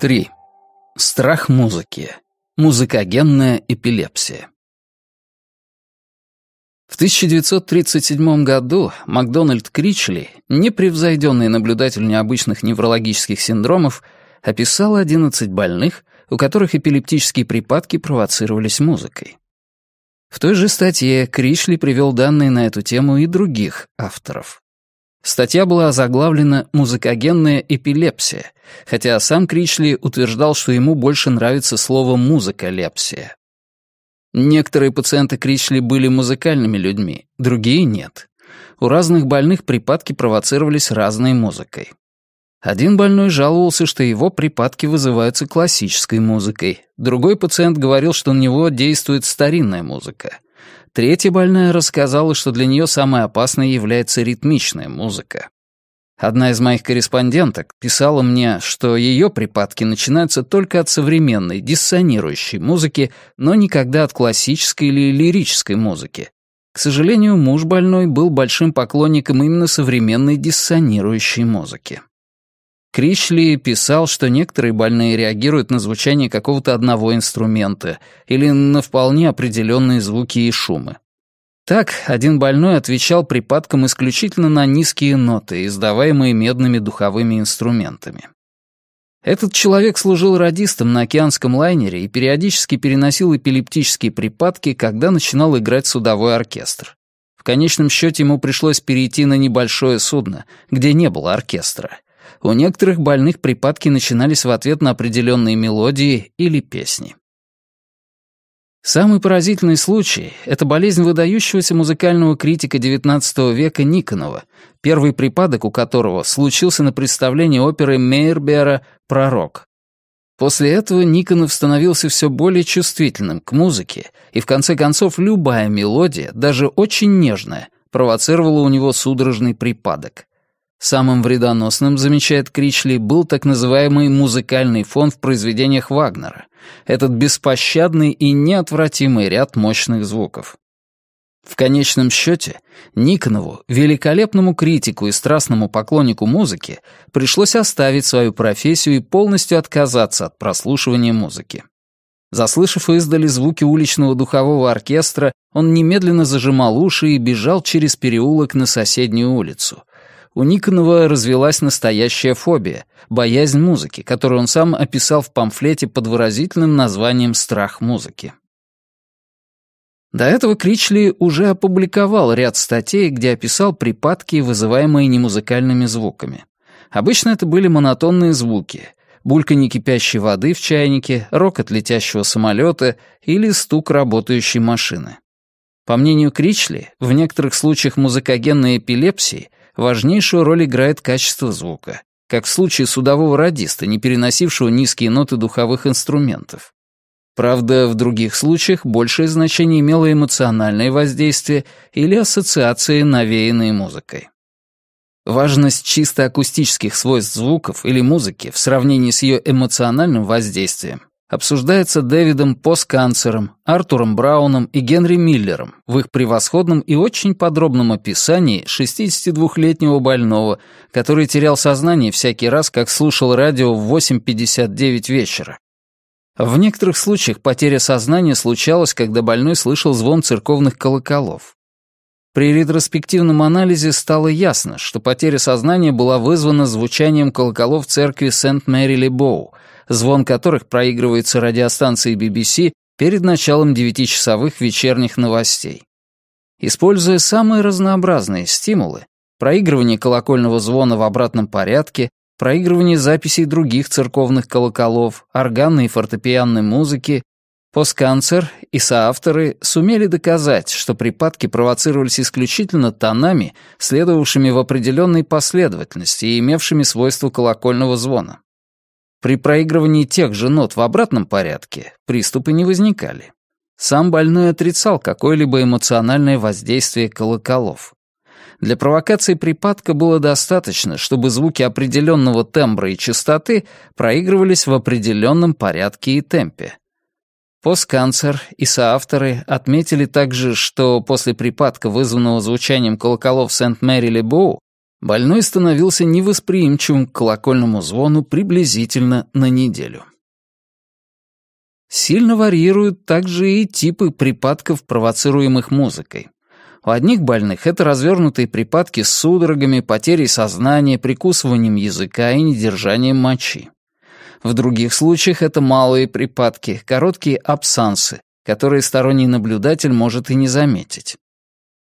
3. Страх музыки. Музыкогенная эпилепсия. В 1937 году Макдональд Кричли, непревзойденный наблюдатель необычных неврологических синдромов, описал 11 больных, у которых эпилептические припадки провоцировались музыкой. В той же статье Кричли привел данные на эту тему и других авторов. Статья была озаглавлена «Музыкогенная эпилепсия», хотя сам Кричли утверждал, что ему больше нравится слово «музыколепсия». Некоторые пациенты Кричли были музыкальными людьми, другие — нет. У разных больных припадки провоцировались разной музыкой. Один больной жаловался, что его припадки вызываются классической музыкой. Другой пациент говорил, что на него действует старинная музыка. Третья больная рассказала, что для нее самой опасной является ритмичная музыка. Одна из моих корреспонденток писала мне, что ее припадки начинаются только от современной, диссонирующей музыки, но никогда от классической или лирической музыки. К сожалению, муж больной был большим поклонником именно современной диссонирующей музыки. Кричли писал, что некоторые больные реагируют на звучание какого-то одного инструмента или на вполне определенные звуки и шумы. Так, один больной отвечал припадкам исключительно на низкие ноты, издаваемые медными духовыми инструментами. Этот человек служил радистом на океанском лайнере и периодически переносил эпилептические припадки, когда начинал играть судовой оркестр. В конечном счете ему пришлось перейти на небольшое судно, где не было оркестра — у некоторых больных припадки начинались в ответ на определенные мелодии или песни. Самый поразительный случай — это болезнь выдающегося музыкального критика XIX века Никонова, первый припадок у которого случился на представлении оперы Мейербера «Пророк». После этого Никонов становился все более чувствительным к музыке, и в конце концов любая мелодия, даже очень нежная, провоцировала у него судорожный припадок. Самым вредоносным, замечает Кричли, был так называемый музыкальный фон в произведениях Вагнера, этот беспощадный и неотвратимый ряд мощных звуков. В конечном счете, Никонову, великолепному критику и страстному поклоннику музыки, пришлось оставить свою профессию и полностью отказаться от прослушивания музыки. Заслышав издали звуки уличного духового оркестра, он немедленно зажимал уши и бежал через переулок на соседнюю улицу, у Никонова развелась настоящая фобия, боязнь музыки, которую он сам описал в памфлете под выразительным названием «Страх музыки». До этого Кричли уже опубликовал ряд статей, где описал припадки, вызываемые немузыкальными звуками. Обычно это были монотонные звуки — бульканье кипящей воды в чайнике, рокот летящего самолета или стук работающей машины. По мнению Кричли, в некоторых случаях музыкогенной эпилепсии важнейшую роль играет качество звука, как в случае судового радиста, не переносившего низкие ноты духовых инструментов. Правда, в других случаях большее значение имело эмоциональное воздействие или ассоциации, навеянные музыкой. Важность чисто акустических свойств звуков или музыки в сравнении с ее эмоциональным воздействием обсуждается Дэвидом Посканцером, Артуром Брауном и Генри Миллером в их превосходном и очень подробном описании 62-летнего больного, который терял сознание всякий раз, как слушал радио в 8.59 вечера. В некоторых случаях потеря сознания случалась, когда больной слышал звон церковных колоколов. При ретроспективном анализе стало ясно, что потеря сознания была вызвана звучанием колоколов церкви Сент-Мэри-Ли-Боу. — звон которых проигрывается радиостанцией BBC перед началом девятичасовых вечерних новостей. Используя самые разнообразные стимулы, проигрывание колокольного звона в обратном порядке, проигрывание записей других церковных колоколов, органной и фортепианной музыки, Посканцер и соавторы сумели доказать, что припадки провоцировались исключительно тонами, следовавшими в определенной последовательности и имевшими свойство колокольного звона. При проигрывании тех же нот в обратном порядке приступы не возникали. Сам больной отрицал какое-либо эмоциональное воздействие колоколов. Для провокации припадка было достаточно, чтобы звуки определенного тембра и частоты проигрывались в определенном порядке и темпе. Постканцер и соавторы отметили также, что после припадка, вызванного звучанием колоколов Сент-Мэри-Лебоу, больной становился невосприимчивым к колокольному звону приблизительно на неделю. Сильно варьируют также и типы припадков, провоцируемых музыкой. У одних больных это развернутые припадки с судорогами, потерей сознания, прикусыванием языка и недержанием мочи. В других случаях это малые припадки, короткие абсансы, которые сторонний наблюдатель может и не заметить.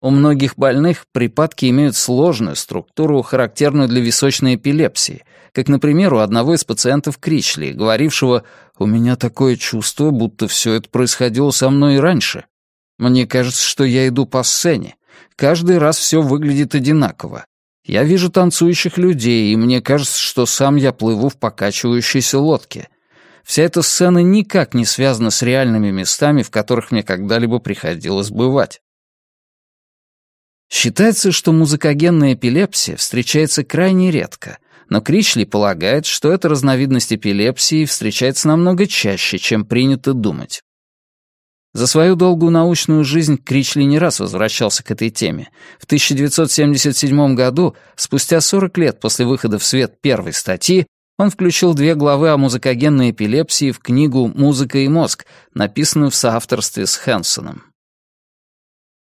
У многих больных припадки имеют сложную структуру, характерную для височной эпилепсии, как, например, у одного из пациентов Кричли, говорившего «У меня такое чувство, будто все это происходило со мной и раньше. Мне кажется, что я иду по сцене. Каждый раз все выглядит одинаково. Я вижу танцующих людей, и мне кажется, что сам я плыву в покачивающейся лодке. Вся эта сцена никак не связана с реальными местами, в которых мне когда-либо приходилось бывать». Считается, что музыкогенная эпилепсия встречается крайне редко, но Кричли полагает, что эта разновидность эпилепсии встречается намного чаще, чем принято думать. За свою долгую научную жизнь Кричли не раз возвращался к этой теме. В 1977 году, спустя 40 лет после выхода в свет первой статьи, он включил две главы о музыкогенной эпилепсии в книгу «Музыка и мозг», написанную в соавторстве с Хэнсоном.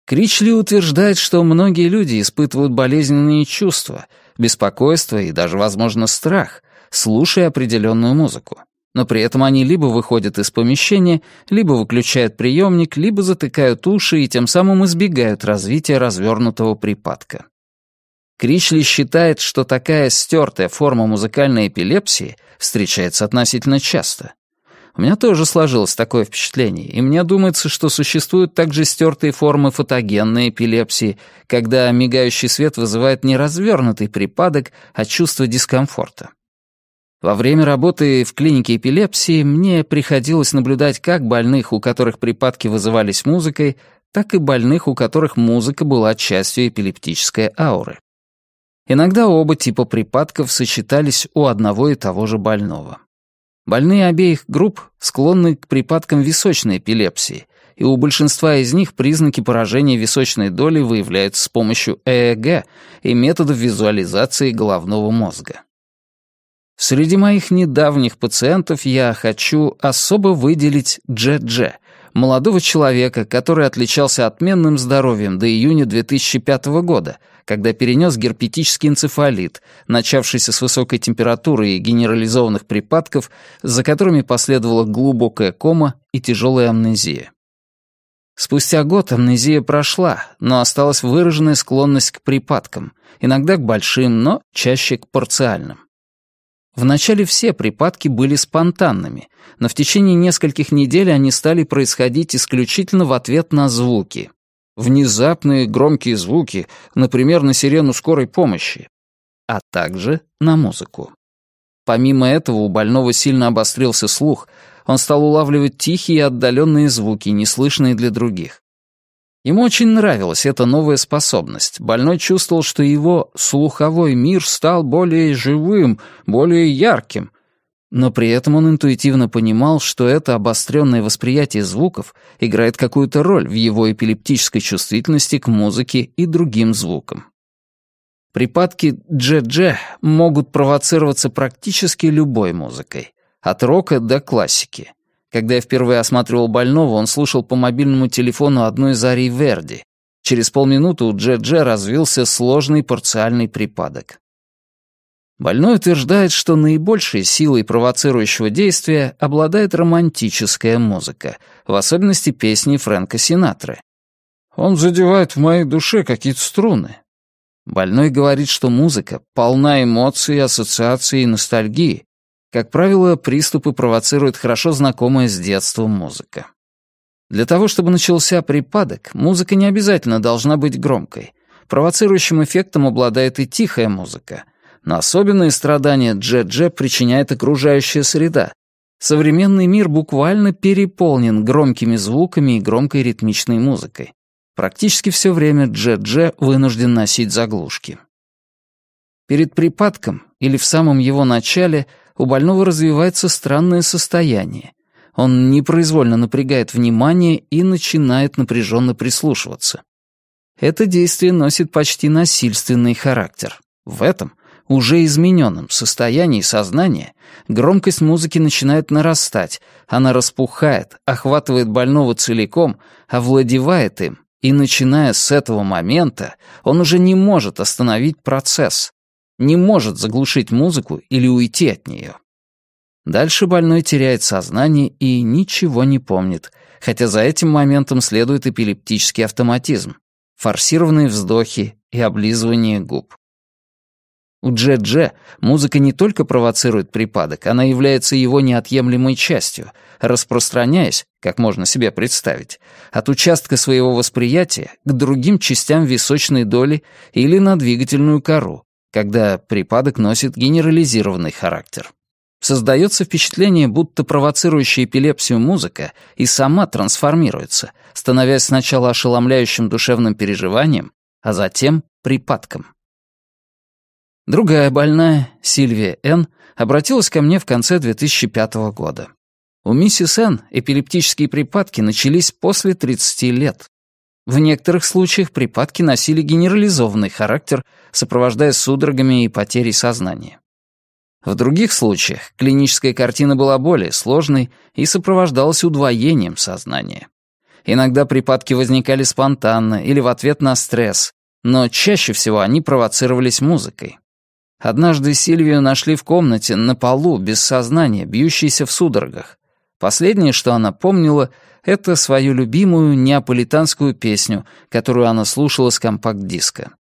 Кричли утверждает, что многие люди испытывают болезненные чувства, беспокойство и даже, возможно, страх, слушая определенную музыку. Но при этом они либо выходят из помещения, либо выключают приемник, либо затыкают уши и тем самым избегают развития развернутого припадка. Кричли считает, что такая стертая форма музыкальной эпилепсии встречается относительно часто. У меня тоже сложилось такое впечатление, и мне думается, что существуют также стертые формы фотогенной эпилепсии, когда мигающий свет вызывает не развернутый припадок, а чувство дискомфорта. Во время работы в клинике эпилепсии мне приходилось наблюдать как больных, у которых припадки вызывались музыкой, так и больных, у которых музыка была частью эпилептической ауры. Иногда оба типа припадков сочетались у одного и того же больного. Больные обеих групп склонны к припадкам височной эпилепсии, и у большинства из них признаки поражения височной доли выявляются с помощью ЭЭГ и методов визуализации головного мозга. Среди моих недавних пациентов я хочу особо выделить Дже-Дже, молодого человека, который отличался отменным здоровьем до июня 2005 года, когда перенес герпетический энцефалит, начавшийся с высокой температуры и генерализованных припадков, за которыми последовала глубокая кома и тяжелая амнезия. Спустя год амнезия прошла, но осталась выраженная склонность к припадкам, иногда к большим, но чаще к парциальным. Вначале все припадки были спонтанными, но в течение нескольких недель они стали происходить исключительно в ответ на звуки. Внезапные громкие звуки, например, на сирену скорой помощи, а также на музыку. Помимо этого у больного сильно обострился слух, он стал улавливать тихие и отдаленные звуки, неслышные для других. Ему очень нравилась эта новая способность. Больной чувствовал, что его слуховой мир стал более живым, более ярким. Но при этом он интуитивно понимал, что это обостренное восприятие звуков играет какую-то роль в его эпилептической чувствительности к музыке и другим звукам. Припадки дже-дже могут провоцироваться практически любой музыкой, от рока до классики. Когда я впервые осматривал больного, он слушал по мобильному телефону одну из арий Верди. Через полминуты у Дже-Дже развился сложный порциальный припадок. Больной утверждает, что наибольшей силой провоцирующего действия обладает романтическая музыка, в особенности песни Фрэнка Синатры. «Он задевает в моей душе какие-то струны». Больной говорит, что музыка полна эмоций, ассоциаций и ностальгии, как правило, приступы провоцирует хорошо знакомая с детства музыка. Для того, чтобы начался припадок, музыка не обязательно должна быть громкой. Провоцирующим эффектом обладает и тихая музыка. Но особенные страдания Джет Джет причиняет окружающая среда. Современный мир буквально переполнен громкими звуками и громкой ритмичной музыкой. Практически все время Джет Джет вынужден носить заглушки. Перед припадком, или в самом его начале, у больного развивается странное состояние. Он непроизвольно напрягает внимание и начинает напряженно прислушиваться. Это действие носит почти насильственный характер. В этом, уже измененном состоянии сознания, громкость музыки начинает нарастать, она распухает, охватывает больного целиком, овладевает им, и начиная с этого момента он уже не может остановить процесс не может заглушить музыку или уйти от нее. Дальше больной теряет сознание и ничего не помнит, хотя за этим моментом следует эпилептический автоматизм, форсированные вздохи и облизывание губ. У Дже-Дже музыка не только провоцирует припадок, она является его неотъемлемой частью, распространяясь, как можно себе представить, от участка своего восприятия к другим частям височной доли или на двигательную кору, когда припадок носит генерализированный характер. Создается впечатление, будто провоцирующая эпилепсию музыка и сама трансформируется, становясь сначала ошеломляющим душевным переживанием, а затем припадком. Другая больная, Сильвия Н., обратилась ко мне в конце 2005 года. У миссис Н эпилептические припадки начались после 30 лет. В некоторых случаях припадки носили генерализованный характер, сопровождаясь судорогами и потерей сознания. В других случаях клиническая картина была более сложной и сопровождалась удвоением сознания. Иногда припадки возникали спонтанно или в ответ на стресс, но чаще всего они провоцировались музыкой. Однажды Сильвию нашли в комнате на полу без сознания, бьющейся в судорогах. Последнее, что она помнила, это свою любимую неаполитанскую песню, которую она слушала с компакт-диска.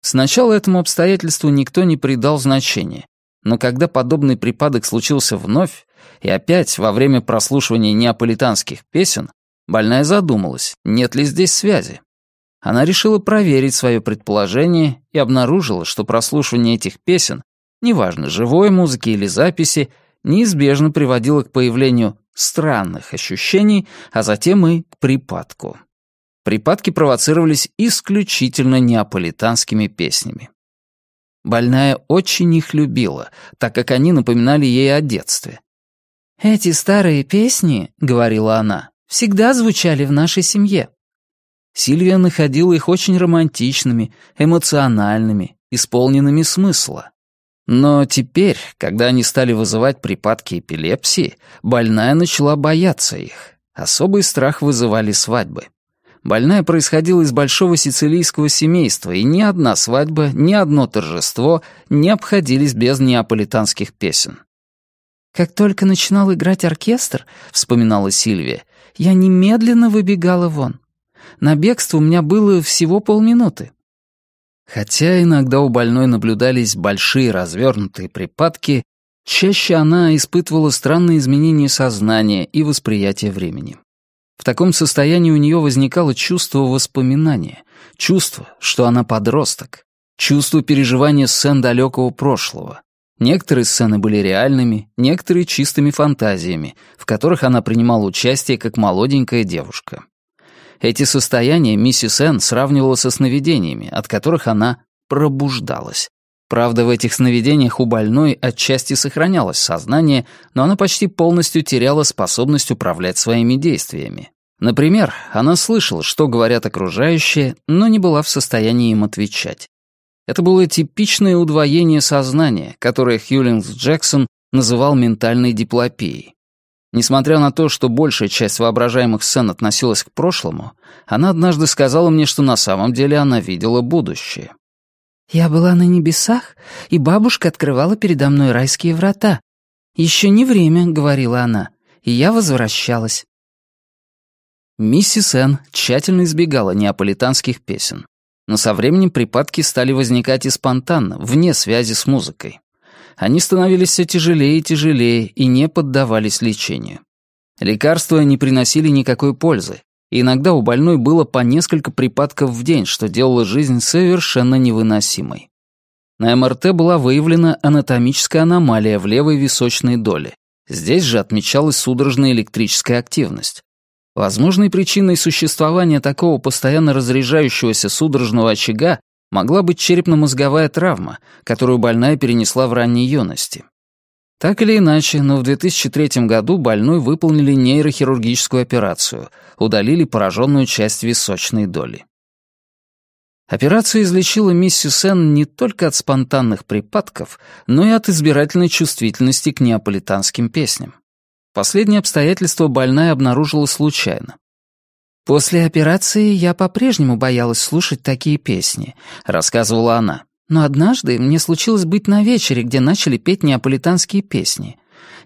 Сначала этому обстоятельству никто не придал значения, но когда подобный припадок случился вновь, и опять во время прослушивания неаполитанских песен, больная задумалась, нет ли здесь связи. Она решила проверить свое предположение и обнаружила, что прослушивание этих песен, неважно, живой музыки или записи, неизбежно приводило к появлению странных ощущений, а затем и к припадку. Припадки провоцировались исключительно неаполитанскими песнями. Больная очень их любила, так как они напоминали ей о детстве. «Эти старые песни, — говорила она, — всегда звучали в нашей семье». Сильвия находила их очень романтичными, эмоциональными, исполненными смысла. Но теперь, когда они стали вызывать припадки эпилепсии, больная начала бояться их. Особый страх вызывали свадьбы. Больная происходила из большого сицилийского семейства, и ни одна свадьба, ни одно торжество не обходились без неаполитанских песен. «Как только начинал играть оркестр», — вспоминала Сильвия, — «я немедленно выбегала вон. На бегство у меня было всего полминуты. Хотя иногда у больной наблюдались большие развернутые припадки, чаще она испытывала странные изменения сознания и восприятия времени. В таком состоянии у нее возникало чувство воспоминания, чувство, что она подросток, чувство переживания сцен далекого прошлого. Некоторые сцены были реальными, некоторые — чистыми фантазиями, в которых она принимала участие как молоденькая девушка. Эти состояния миссис Н сравнивала со сновидениями, от которых она пробуждалась. Правда, в этих сновидениях у больной отчасти сохранялось сознание, но она почти полностью теряла способность управлять своими действиями. Например, она слышала, что говорят окружающие, но не была в состоянии им отвечать. Это было типичное удвоение сознания, которое Хьюлингс Джексон называл ментальной диплопией. Несмотря на то, что большая часть воображаемых сцен относилась к прошлому, она однажды сказала мне, что на самом деле она видела будущее. «Я была на небесах, и бабушка открывала передо мной райские врата. Еще не время», — говорила она, — «и я возвращалась». Миссис Н. тщательно избегала неаполитанских песен, но со временем припадки стали возникать и спонтанно, вне связи с музыкой. Они становились все тяжелее и тяжелее и не поддавались лечению. Лекарства не приносили никакой пользы, и иногда у больной было по несколько припадков в день, что делало жизнь совершенно невыносимой. На МРТ была выявлена анатомическая аномалия в левой височной доле. Здесь же отмечалась судорожная электрическая активность. Возможной причиной существования такого постоянно разряжающегося судорожного очага могла быть черепно-мозговая травма, которую больная перенесла в ранней юности. Так или иначе, но в 2003 году больной выполнили нейрохирургическую операцию, удалили пораженную часть височной доли. Операция излечила миссис Н не только от спонтанных припадков, но и от избирательной чувствительности к неаполитанским песням. Последнее обстоятельство больная обнаружила случайно. «После операции я по-прежнему боялась слушать такие песни», — рассказывала она. «Но однажды мне случилось быть на вечере, где начали петь неаполитанские песни.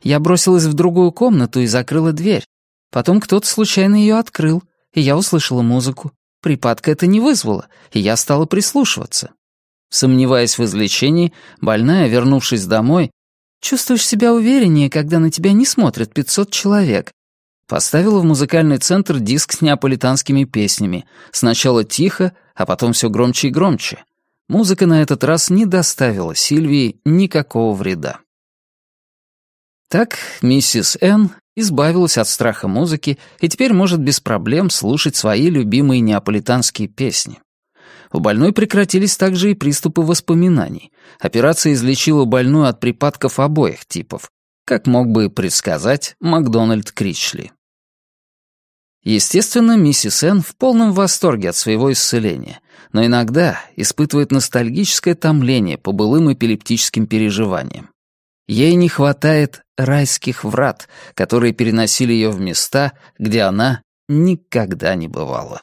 Я бросилась в другую комнату и закрыла дверь. Потом кто-то случайно ее открыл, и я услышала музыку. Припадка это не вызвало, и я стала прислушиваться». Сомневаясь в излечении, больная, вернувшись домой, «Чувствуешь себя увереннее, когда на тебя не смотрят 500 человек, Поставила в музыкальный центр диск с неаполитанскими песнями. Сначала тихо, а потом все громче и громче. Музыка на этот раз не доставила Сильвии никакого вреда. Так миссис Н избавилась от страха музыки и теперь может без проблем слушать свои любимые неаполитанские песни. У больной прекратились также и приступы воспоминаний. Операция излечила больную от припадков обоих типов, как мог бы предсказать Макдональд Кричли. Естественно, миссис Н в полном восторге от своего исцеления, но иногда испытывает ностальгическое томление по былым эпилептическим переживаниям. Ей не хватает райских врат, которые переносили ее в места, где она никогда не бывала.